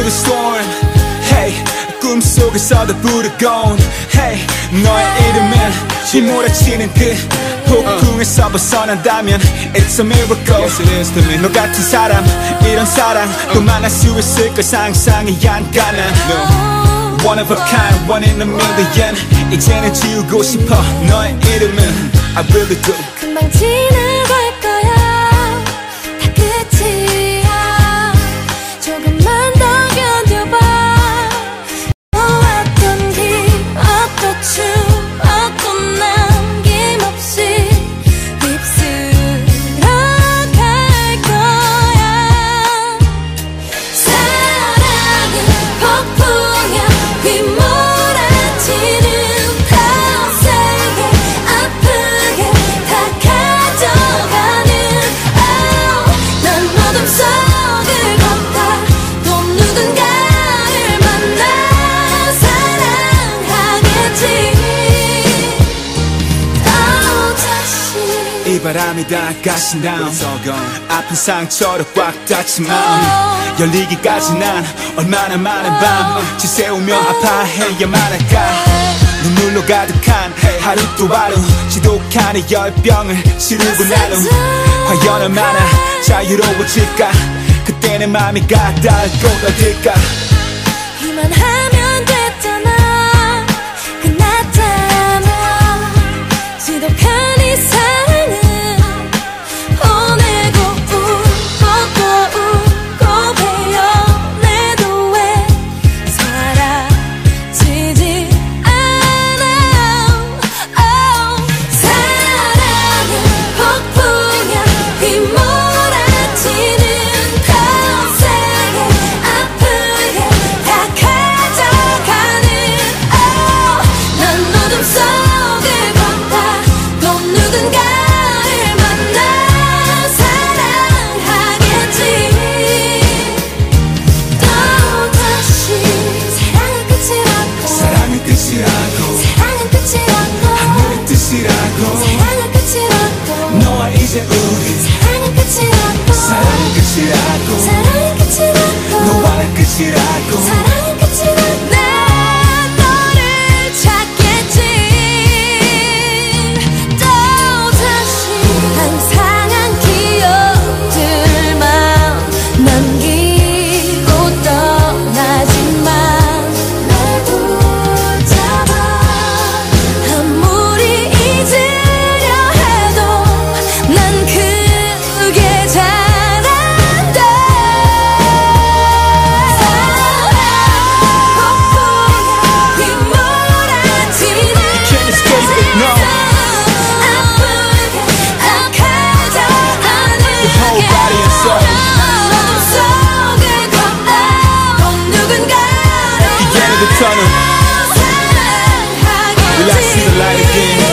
through the storm Hey 꿈속에서도 부르곤 Hey 너의 이름은 휘몰아치는 그 폭풍에서 벗어난다면 It's a miracle yes, it is to me. 너 같은 사람 이런 사랑 또 만날 수 있을 걸 상상이 안 가는 no. One of a kind, one in a million 이제는 지우고 싶어 너의 이름은 I really do 금방 지나 바람이 다 가신 다음 아픈 상처로 꽉 닫힌 마음 열리기까지 난 얼마나 많은 밤 지새우며 아파해야만 할까? 눈물로 가득한 하루 또 하루 지독한 이 열병을 치르고 난후 과연 얼마나 자유로워질까? 그때는 마음이 가다고 어딜까 사랑은 끝이라고 너와 이제 우리 사랑은 끝이라고 사랑은 끝이라고 사랑은 끝이라고 너와는 끝이라고 tunnel. Will I see the light again?